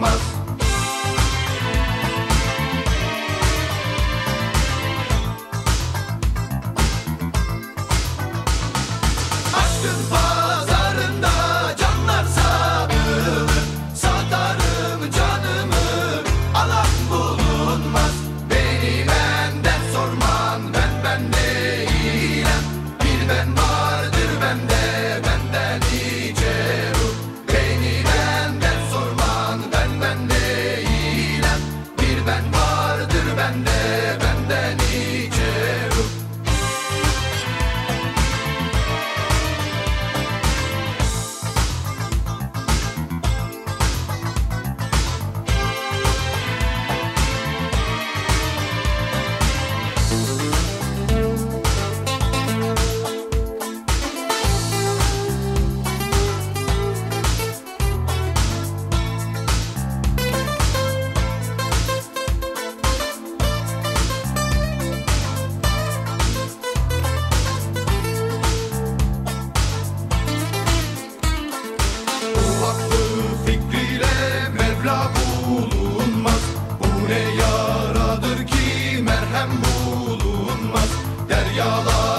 bulunmaz bulunmaz. Deryalar